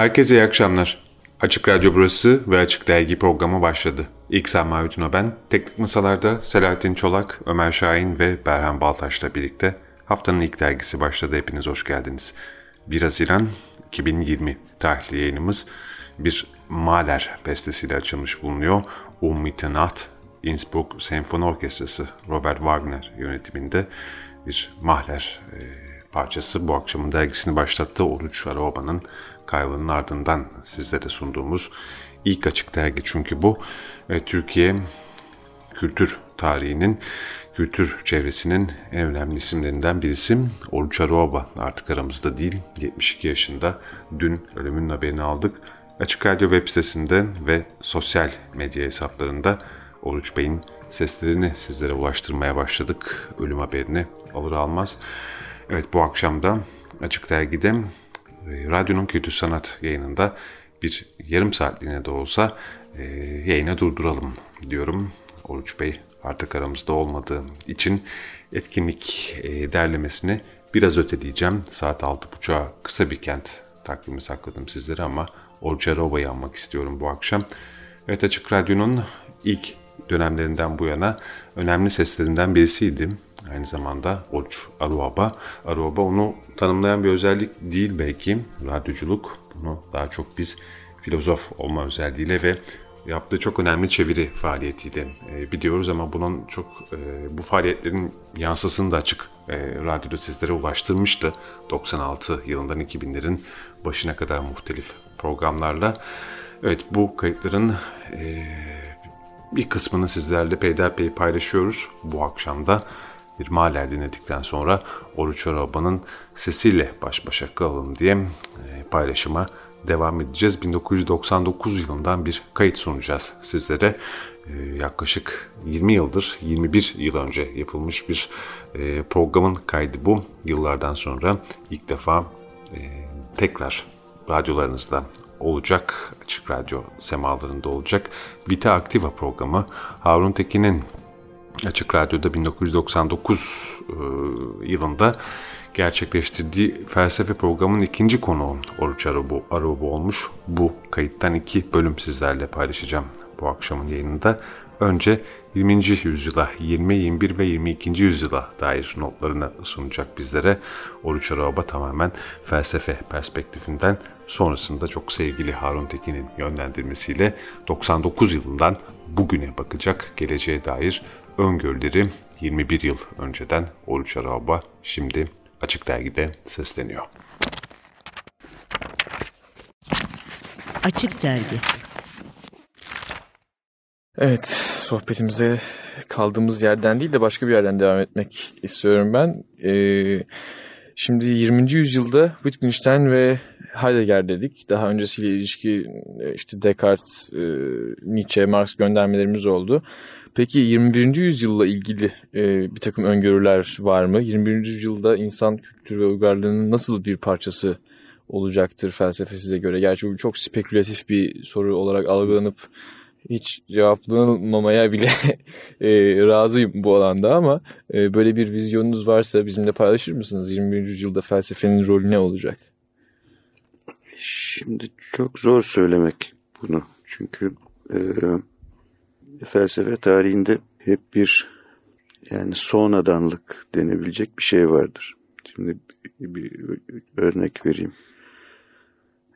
Herkese iyi akşamlar. Açık Radyo burası ve Açık Dergi programı başladı. İlk sen Mavi ben, teknik masalarda Selahattin Çolak, Ömer Şahin ve Berhan Baltaş'la birlikte haftanın ilk dergisi başladı. Hepiniz hoş geldiniz. 1 Haziran 2020 tarihli yayınımız bir Mahler bestesiyle açılmış bulunuyor. Um Mitternacht, Innsbruck Senfoni Orkestrası Robert Wagner yönetiminde bir Mahler e, parçası bu akşamın dergisini başlattı. Oruç Aroba'nın kaybının ardından sizlere sunduğumuz ilk açık dergi çünkü bu. E, Türkiye kültür tarihinin, kültür çevresinin en önemli isimlerinden birisi Oruç Aruoba artık aramızda değil, 72 yaşında. Dün ölümünün haberini aldık. Açık Radyo web sitesinde ve sosyal medya hesaplarında Oruç Bey'in seslerini sizlere ulaştırmaya başladık. Ölüm haberini alır almaz. Evet bu akşam da Açık Dergi'de radyonun kötü sanat yayınında bir yarım saatliğine de olsa e, yayına durduralım diyorum. Oruç Bey artık aramızda olmadığı için etkinlik e, derlemesini biraz öteleyeceğim. Saat 6.30'a kısa bir kent takvimi sakladım sizlere ama Oruç Arova'yı anmak istiyorum bu akşam. Evet Açık Radyo'nun ilk dönemlerinden bu yana önemli seslerinden birisiydi. Aynı zamanda Oruç Aruaba. Aruaba onu tanımlayan bir özellik değil belki. Radyoculuk bunu daha çok biz filozof olma özelliğiyle ve yaptığı çok önemli çeviri faaliyetiyle e, biliyoruz ama bunun çok e, bu faaliyetlerin yansısını da açık e, radyoda sizlere ulaştırmıştı. 96 yılından 2000'lerin başına kadar muhtelif programlarla. Evet bu kayıtların e, bir kısmını sizlerle peyderpey paylaşıyoruz bu akşamda bir maler dinledikten sonra Oruç Araba'nın sesiyle baş başa kalalım diye e, paylaşıma devam edeceğiz. 1999 yılından bir kayıt sunacağız sizlere. E, yaklaşık 20 yıldır, 21 yıl önce yapılmış bir e, programın kaydı bu. Yıllardan sonra ilk defa tekrar radyolarınızda olacak, açık radyo semalarında olacak. Vita Activa programı Harun Tekin'in Açık Radyo'da 1999 e, yılında gerçekleştirdiği felsefe programının ikinci konuğu Oruç Arubu, Arubu olmuş. Bu kayıttan iki bölüm sizlerle paylaşacağım bu akşamın yayınında. Önce 20. yüzyıla, 20, 21 ve 22. yüzyıla dair notlarını sunacak bizlere. Oruç Araba tamamen felsefe perspektifinden sonrasında çok sevgili Harun Tekin'in yönlendirmesiyle 99 yılından bugüne bakacak geleceğe dair öngörüleri 21 yıl önceden Oruç Araba şimdi Açık Dergi'de sesleniyor. Açık Dergi Evet, sohbetimize kaldığımız yerden değil de başka bir yerden devam etmek istiyorum ben. Ee, şimdi 20. yüzyılda Wittgenstein ve Heidegger dedik. Daha öncesiyle ilişki işte Descartes, e, Nietzsche, Marx göndermelerimiz oldu. Peki 21. yüzyılla ilgili e, bir takım öngörüler var mı? 21. yüzyılda insan kültürü ve uygarlığının nasıl bir parçası olacaktır felsefe size göre? Gerçi bu çok spekülatif bir soru olarak algılanıp hiç cevaplanmamaya bile e, razıyım bu alanda ama e, böyle bir vizyonunuz varsa bizimle paylaşır mısınız? 21. yüzyılda felsefenin rolü ne olacak? Şimdi çok zor söylemek bunu. Çünkü e, felsefe tarihinde hep bir yani sonradanlık denebilecek bir şey vardır. Şimdi bir, bir örnek vereyim.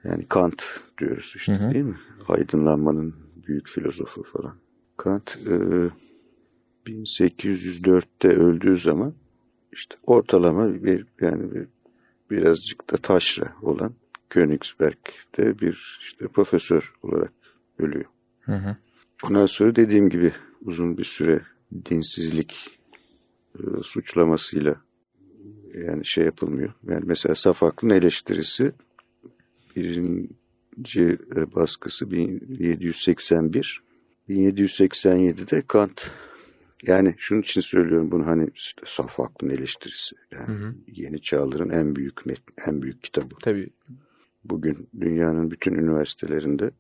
Yani Kant diyoruz işte hı hı. değil mi? Aydınlanmanın büyük filozofu falan. Kant e, 1804'te öldüğü zaman işte ortalama bir yani bir, birazcık da taşra olan Königsberg'de bir işte profesör olarak ölüyor. Hı hı. Ondan sonra dediğim gibi uzun bir süre dinsizlik e, suçlamasıyla yani şey yapılmıyor. Yani mesela saf aklın eleştirisi birinci e, baskısı 1781 1787'de Kant yani şunun için söylüyorum bunu hani saf aklın eleştirisi. Yani hı hı. yeni çağların en büyük en büyük kitabı. Tabii. Bugün dünyanın bütün üniversitelerinde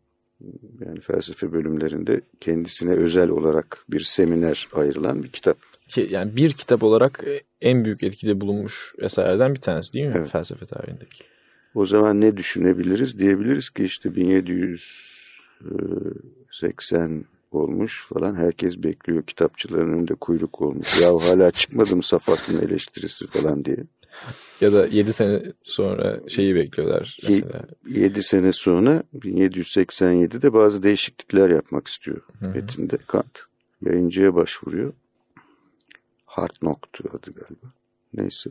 yani felsefe bölümlerinde kendisine özel olarak bir seminer ayrılan bir kitap. Yani bir kitap olarak en büyük etkide bulunmuş eserlerden bir tanesi değil mi evet. felsefe tarihindeki? O zaman ne düşünebiliriz? Diyebiliriz ki işte 1780 olmuş falan. Herkes bekliyor. Kitapçıların önünde kuyruk olmuş. Ya hala çıkmadım Safat'ın eleştirisi falan diye. Ya da 7 sene sonra şeyi bekliyorlar mesela. 7 sene sonra 1787'de bazı değişiklikler yapmak istiyor Hı-hı. metinde Kant. Yayıncıya başvuruyor. Hartnock'tu adı galiba. Neyse.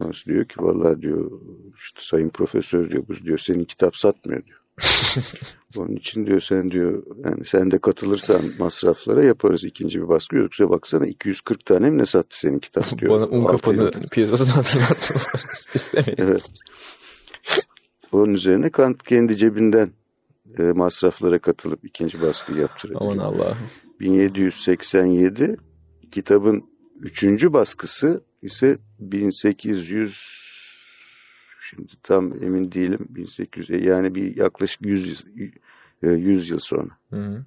Ondan diyor ki vallahi diyor işte sayın profesör diyor bu diyor senin kitap satmıyor diyor. Onun için diyor sen diyor yani sen de katılırsan masraflara yaparız ikinci bir baskı yoksa baksana 240 tane mi ne sattı senin kitap diyor. Bana un kapanı piyasasını hatırlattı. İstemiyorum. Evet. Onun üzerine Kant kendi cebinden e, masraflara katılıp ikinci baskı yaptırıyor. Aman Allah'ım. 1787 kitabın üçüncü baskısı ise 1800 Şimdi tam emin değilim. 1800 e, yani bir yaklaşık 100 100 e, yıl sonra. Hı hı.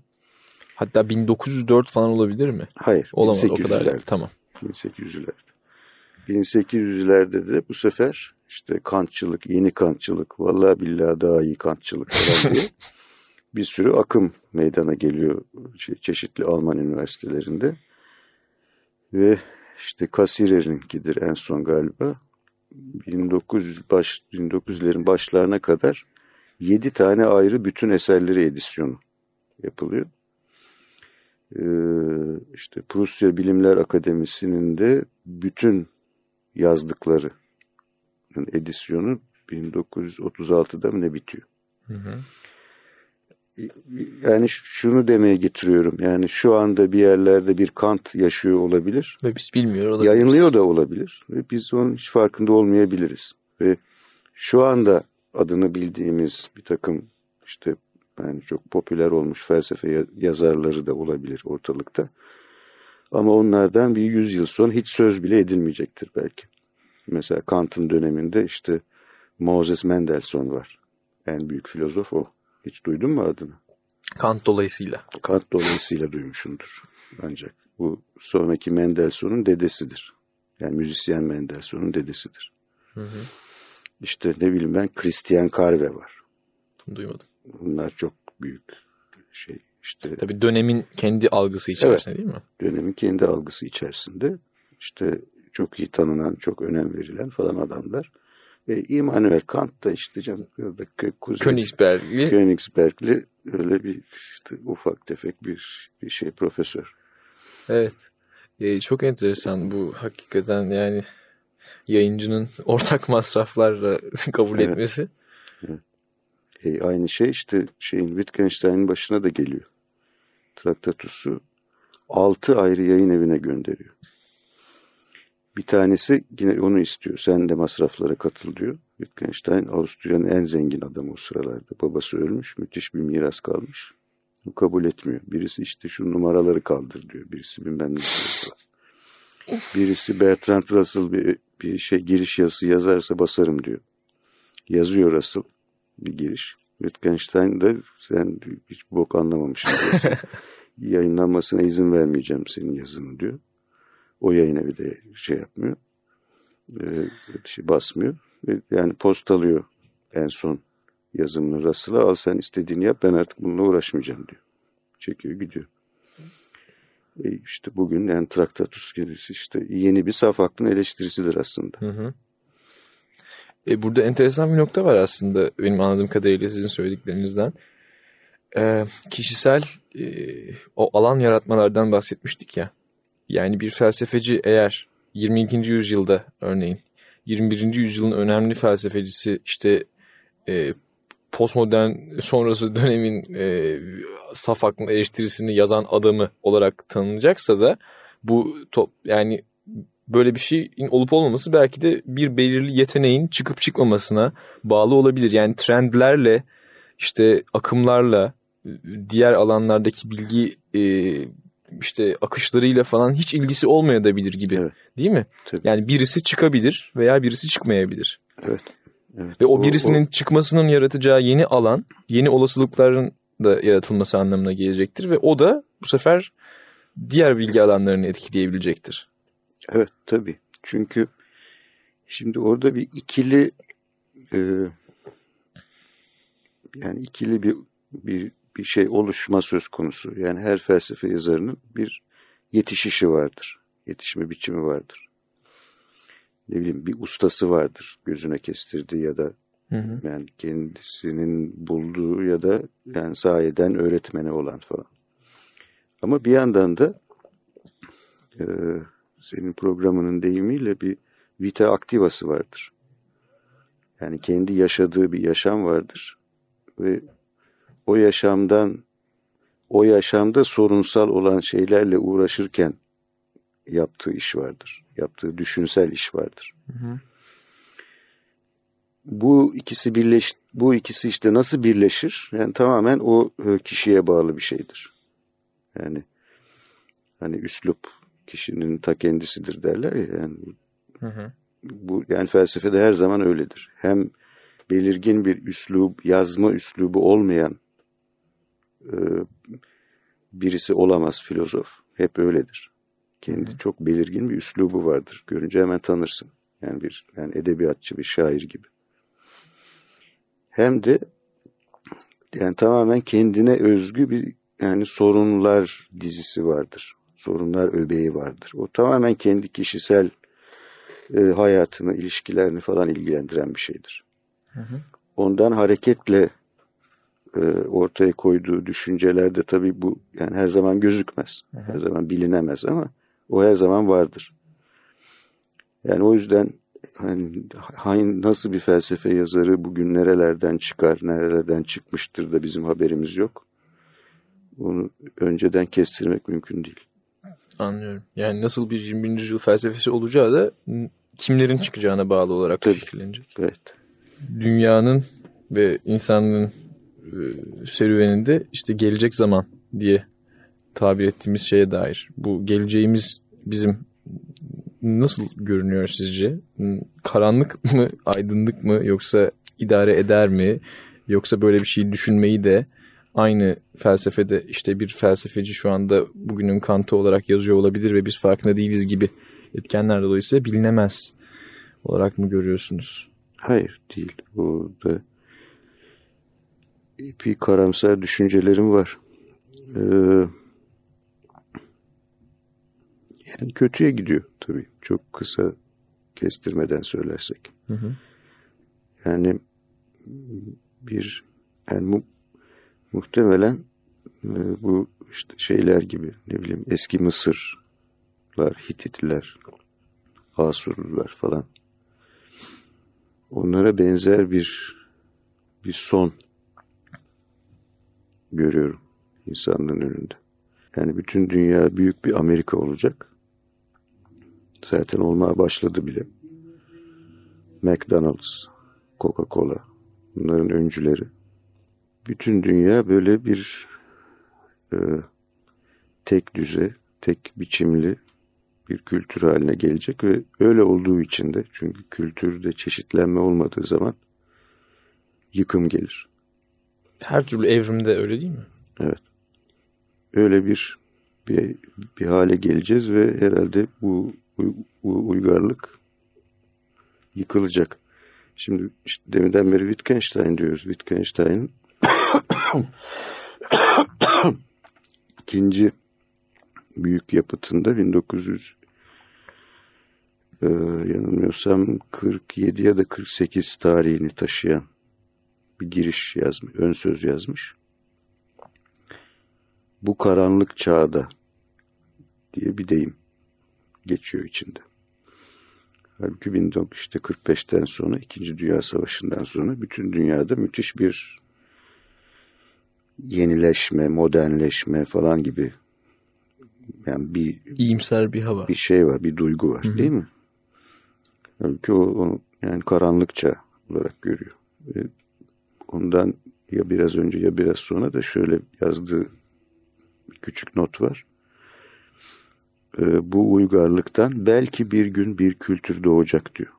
Hatta 1904 falan olabilir mi? Hayır. Olamaz o kadar. Tamam. 1800'lerde. 1800'lerde de bu sefer işte kantçılık, yeni kantçılık, vallahi billahi daha iyi kantçılık falan diye bir sürü akım meydana geliyor şey, çeşitli Alman üniversitelerinde. Ve işte Kasirer'inkidir en son galiba. 1900 baş 1900'lerin başlarına kadar 7 tane ayrı bütün eserleri edisyonu yapılıyor. Ee, işte Prusya Bilimler Akademisi'nin de bütün yazdıkları edisyonu 1936'da mı ne bitiyor? Hı hı yani şunu demeye getiriyorum. Yani şu anda bir yerlerde bir Kant yaşıyor olabilir. Ve biz bilmiyor olabiliriz. Yayınlıyor da olabilir. Ve biz onun hiç farkında olmayabiliriz. Ve şu anda adını bildiğimiz bir takım işte yani çok popüler olmuş felsefe yazarları da olabilir ortalıkta. Ama onlardan bir yüzyıl sonra hiç söz bile edilmeyecektir belki. Mesela Kant'ın döneminde işte Moses Mendelssohn var. En büyük filozof o. Hiç duydun mu adını? Kant dolayısıyla. Kant dolayısıyla duymuşumdur. Ancak bu sonraki Mendelssohn'un dedesidir. Yani müzisyen Mendelssohn'un dedesidir. Hı hı. İşte ne bileyim ben Christian Carve var. Duymadım. Bunlar çok büyük şey. İşte Tabii dönemin kendi algısı içerisinde evet, değil mi? Dönemin kendi algısı içerisinde işte çok iyi tanınan, çok önem verilen falan adamlar. E, Immanuel Kant da işte canım Königsbergli. Königsbergli öyle bir işte ufak tefek bir, bir şey profesör. Evet. E, çok enteresan bu hakikaten yani yayıncının ortak masraflarla kabul evet. etmesi. Evet. E, aynı şey işte şeyin Wittgenstein'in başına da geliyor. Traktatus'u altı ayrı yayın evine gönderiyor. Bir tanesi yine onu istiyor. Sen de masraflara katıl diyor. Wittgenstein Avusturya'nın en zengin adamı o sıralarda. Babası ölmüş. Müthiş bir miras kalmış. O kabul etmiyor. Birisi işte şu numaraları kaldır diyor. Birisi bilmem ne diyor Birisi Bertrand Russell bir, bir şey giriş yazısı yazarsa basarım diyor. Yazıyor Russell bir giriş. Wittgenstein de sen hiç bok anlamamışsın. Yayınlanmasına izin vermeyeceğim senin yazını diyor. O yayına bir de şey yapmıyor. E, şey basmıyor. Yani postalıyor en son yazımını Russell'a. Al sen istediğini yap ben artık bununla uğraşmayacağım diyor. Çekiyor gidiyor. E işte bugün yani Traktatus gerisi işte yeni bir saf aklın eleştirisidir aslında. Hı hı. E burada enteresan bir nokta var aslında benim anladığım kadarıyla sizin söylediklerinizden. E, kişisel e, o alan yaratmalardan bahsetmiştik ya. Yani bir felsefeci eğer 22. yüzyılda örneğin 21. yüzyılın önemli felsefecisi işte e, postmodern sonrası dönemin e, saf aklın eleştirisini yazan adamı olarak tanınacaksa da bu top yani böyle bir şeyin olup olmaması belki de bir belirli yeteneğin çıkıp çıkmamasına bağlı olabilir. Yani trendlerle işte akımlarla diğer alanlardaki bilgi e, işte akışlarıyla falan hiç ilgisi olmayabilir gibi. Evet. Değil mi? Tabii. Yani birisi çıkabilir veya birisi çıkmayabilir. Evet. evet. Ve o birisinin o, o... çıkmasının yaratacağı yeni alan, yeni olasılıkların da yaratılması anlamına gelecektir ve o da bu sefer diğer bilgi alanlarını etkileyebilecektir. Evet tabii. Çünkü şimdi orada bir ikili e, yani ikili bir bir bir şey oluşma söz konusu. Yani her felsefe yazarının bir yetişişi vardır. Yetişme biçimi vardır. Ne bileyim bir ustası vardır gözüne kestirdiği ya da hı hı. yani kendisinin bulduğu ya da yani sayeden öğretmeni olan falan. Ama bir yandan da e, senin programının deyimiyle bir vita aktivası vardır. Yani kendi yaşadığı bir yaşam vardır ve o yaşamdan o yaşamda sorunsal olan şeylerle uğraşırken yaptığı iş vardır. Yaptığı düşünsel iş vardır. Hı hı. Bu ikisi birleş bu ikisi işte nasıl birleşir? Yani tamamen o e, kişiye bağlı bir şeydir. Yani hani üslup kişinin ta kendisidir derler ya yani hı hı. bu yani felsefede her zaman öyledir. Hem belirgin bir üslub, yazma üslubu olmayan birisi olamaz filozof. Hep öyledir. Kendi hı. çok belirgin bir üslubu vardır. Görünce hemen tanırsın. Yani bir yani edebiyatçı, bir şair gibi. Hem de yani tamamen kendine özgü bir yani sorunlar dizisi vardır. Sorunlar öbeği vardır. O tamamen kendi kişisel e, hayatını, ilişkilerini falan ilgilendiren bir şeydir. Hı hı. Ondan hareketle e, ortaya koyduğu düşüncelerde tabii bu yani her zaman gözükmez. Hı hı. Her zaman bilinemez ama o her zaman vardır. Yani o yüzden hani, hani nasıl bir felsefe yazarı bugün nerelerden çıkar, nerelerden çıkmıştır da bizim haberimiz yok. Onu önceden kestirmek mümkün değil. Anlıyorum. Yani nasıl bir 21. yüzyıl felsefesi olacağı da kimlerin çıkacağına bağlı olarak Tabii. şekillenecek. Evet. Dünyanın ve insanlığın e, serüveninde işte gelecek zaman diye tabir ettiğimiz şeye dair. Bu geleceğimiz bizim nasıl görünüyor sizce? Karanlık mı, aydınlık mı yoksa idare eder mi? Yoksa böyle bir şey düşünmeyi de aynı felsefede işte bir felsefeci şu anda bugünün Kant'ı olarak yazıyor olabilir ve biz farkında değiliz gibi etkenler dolayısıyla bilinemez olarak mı görüyorsunuz? Hayır değil. Burada bir karamsar düşüncelerim var. Ee, yani kötüye gidiyor tabii. Çok kısa kestirmeden söylersek. Hı hı. Yani bir yani mu, muhtemelen e, bu işte şeyler gibi ne bileyim eski Mısırlar, Hititler, Asurlular falan. Onlara benzer bir bir son görüyorum insanlığın önünde. Yani bütün dünya büyük bir Amerika olacak. Zaten olmaya başladı bile. McDonald's, Coca-Cola bunların öncüleri. Bütün dünya böyle bir e, tek düze, tek biçimli bir kültür haline gelecek ve öyle olduğu için de çünkü kültürde çeşitlenme olmadığı zaman yıkım gelir. Her türlü evrimde öyle değil mi? Evet. Öyle bir bir, bir hale geleceğiz ve herhalde bu bu uygarlık yıkılacak. Şimdi işte deminden beri Wittgenstein diyoruz. Wittgenstein ikinci büyük yapıtında 1900 e, yanılmıyorsam 47 ya da 48 tarihini taşıyan bir giriş yazmış, ön söz yazmış. Bu karanlık çağda diye bir deyim geçiyor içinde. Halbuki 1945'ten sonra, İkinci Dünya Savaşı'ndan sonra bütün dünyada müthiş bir yenileşme, modernleşme falan gibi yani bir iyimser bir hava. Bir şey var, bir duygu var Hı-hı. değil mi? Halbuki o, o yani karanlıkça olarak görüyor. Ve ondan ya biraz önce ya biraz sonra da şöyle yazdığı küçük not var. Ee, bu uygarlıktan belki bir gün bir kültür doğacak diyor.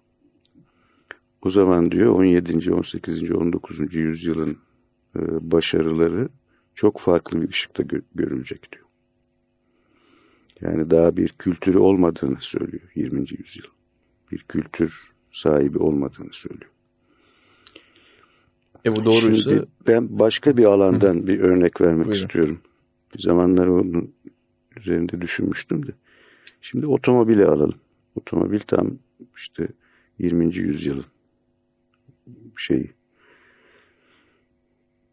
O zaman diyor 17. 18. 19. yüzyılın e, başarıları çok farklı bir ışıkta görülecek diyor. Yani daha bir kültürü olmadığını söylüyor 20. yüzyıl. Bir kültür sahibi olmadığını söylüyor. E bu doğruysa... Şimdi ben başka bir alandan Hı. bir örnek vermek Buyurun. istiyorum. Bir zamanlar onun üzerinde düşünmüştüm de. Şimdi otomobili alalım. Otomobil tam işte 20. yüzyılın şeyi.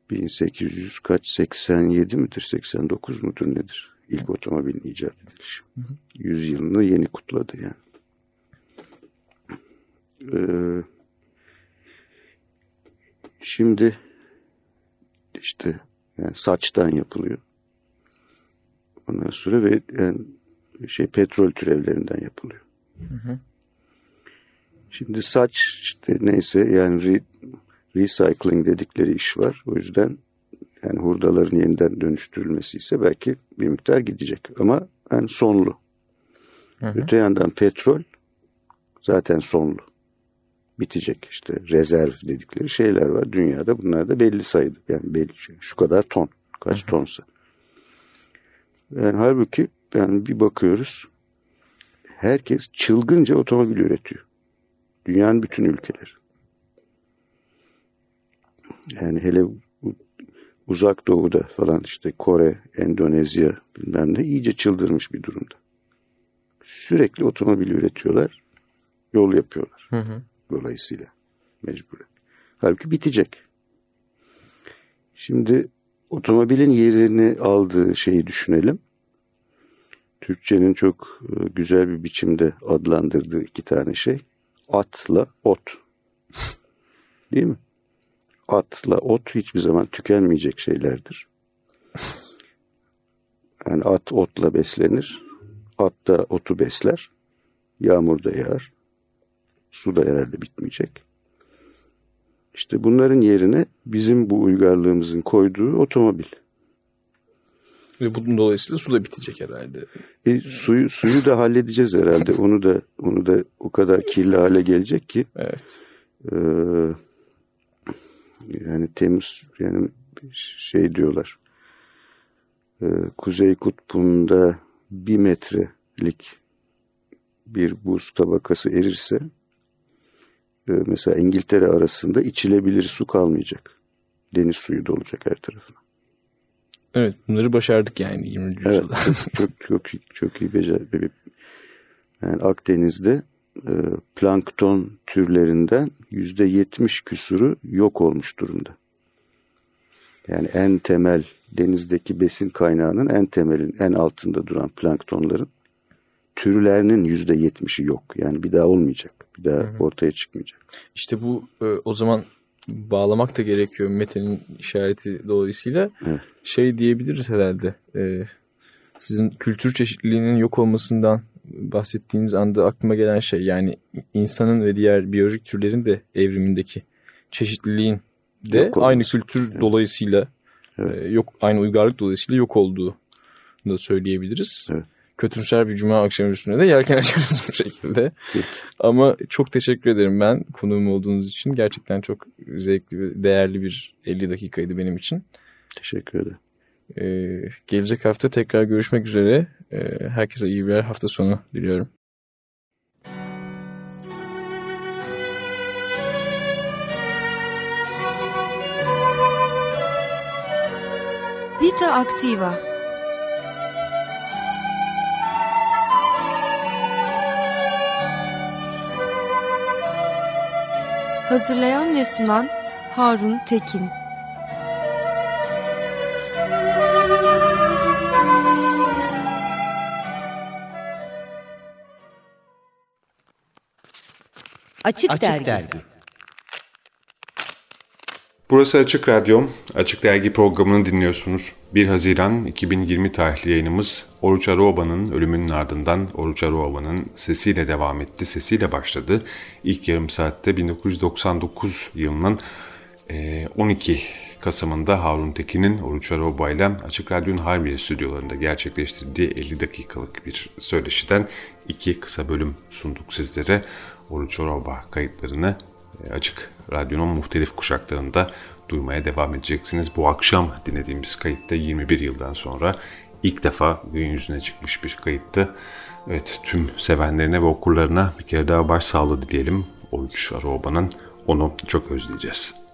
1800 kaç 87 midir 89 mudur nedir? İlk otomobilin icat edilişi. Hı hı. 100 yılını yeni kutladı yani. Ee, şimdi işte yani saçtan yapılıyor. Ondan sonra ve yani şey petrol türevlerinden yapılıyor. Hı hı. Şimdi saç işte neyse yani re, recycling dedikleri iş var. O yüzden yani hurdaların yeniden dönüştürülmesi ise belki bir miktar gidecek ama yani sonlu. Hı hı. Öte yandan petrol zaten sonlu. Bitecek işte rezerv dedikleri şeyler var dünyada. Bunlar da belli sayıda yani belli şey. Şu kadar ton kaç hı hı. tonsa. Yani halbuki yani bir bakıyoruz herkes çılgınca otomobil üretiyor. Dünyanın bütün ülkeleri. Yani hele uzak doğuda falan işte Kore, Endonezya bilmem ne iyice çıldırmış bir durumda. Sürekli otomobil üretiyorlar, yol yapıyorlar. Hı hı. Dolayısıyla mecburen. Halbuki bitecek. Şimdi otomobilin yerini aldığı şeyi düşünelim. Türkçenin çok e, güzel bir biçimde adlandırdığı iki tane şey. Atla ot. Değil mi? Atla ot hiçbir zaman tükenmeyecek şeylerdir. Yani at otla beslenir. At da otu besler. Yağmur da yağar. Su da herhalde bitmeyecek. İşte bunların yerine bizim bu uygarlığımızın koyduğu otomobil. Ve bunun dolayısıyla su da bitecek herhalde. E, suyu suyu da halledeceğiz herhalde. Onu da onu da o kadar kirli hale gelecek ki. Evet. E, yani temiz yani şey diyorlar. E, Kuzey kutbunda bir metrelik bir buz tabakası erirse mesela İngiltere arasında içilebilir su kalmayacak. Deniz suyu dolacak her tarafına. Evet bunları başardık yani 20. yüzyılda. Evet, çok, çok, çok, çok iyi becerdik. Yani Akdeniz'de e, plankton türlerinden yüzde yetmiş küsuru yok olmuş durumda. Yani en temel denizdeki besin kaynağının en temelin en altında duran planktonların türlerinin yüzde yetmişi yok. Yani bir daha olmayacak. Bir daha hı hı. ortaya çıkmayacak. İşte bu e, o zaman bağlamak da gerekiyor Mete'nin işareti dolayısıyla. Evet. Şey diyebiliriz herhalde. E, sizin kültür çeşitliliğinin yok olmasından bahsettiğiniz anda aklıma gelen şey yani insanın ve diğer biyolojik türlerin de evrimindeki çeşitliliğin de yok aynı kültür evet. dolayısıyla evet. E, yok aynı uygarlık dolayısıyla yok olduğu da söyleyebiliriz. Evet kötümser bir cuma akşamı üstüne de yelken açarız bu şekilde. Ama çok teşekkür ederim ben konuğum olduğunuz için. Gerçekten çok zevkli ve değerli bir 50 dakikaydı benim için. Teşekkür ederim. Ee, gelecek hafta tekrar görüşmek üzere. Ee, herkese iyi bir hafta sonu diliyorum. Vita Activa Hazırlayan ve sunan Harun Tekin Açık, Açık Dergi, Dergi. Burası Açık Radyo. Açık Dergi programını dinliyorsunuz. 1 Haziran 2020 tarihli yayınımız Oruç Aroba'nın ölümünün ardından Oruç Aroba'nın sesiyle devam etti, sesiyle başladı. İlk yarım saatte 1999 yılının 12 Kasım'ında Harun Tekin'in Oruç Aroba ile Açık Radyo'nun Harbiye stüdyolarında gerçekleştirdiği 50 dakikalık bir söyleşiden iki kısa bölüm sunduk sizlere. Oruç Aroba kayıtlarını Açık Radyo'nun muhtelif kuşaklarında duymaya devam edeceksiniz. Bu akşam dinlediğimiz kayıtta 21 yıldan sonra ilk defa gün yüzüne çıkmış bir kayıttı. Evet tüm sevenlerine ve okurlarına bir kere daha başsağlığı dileyelim. Oruç Aroba'nın onu çok özleyeceğiz.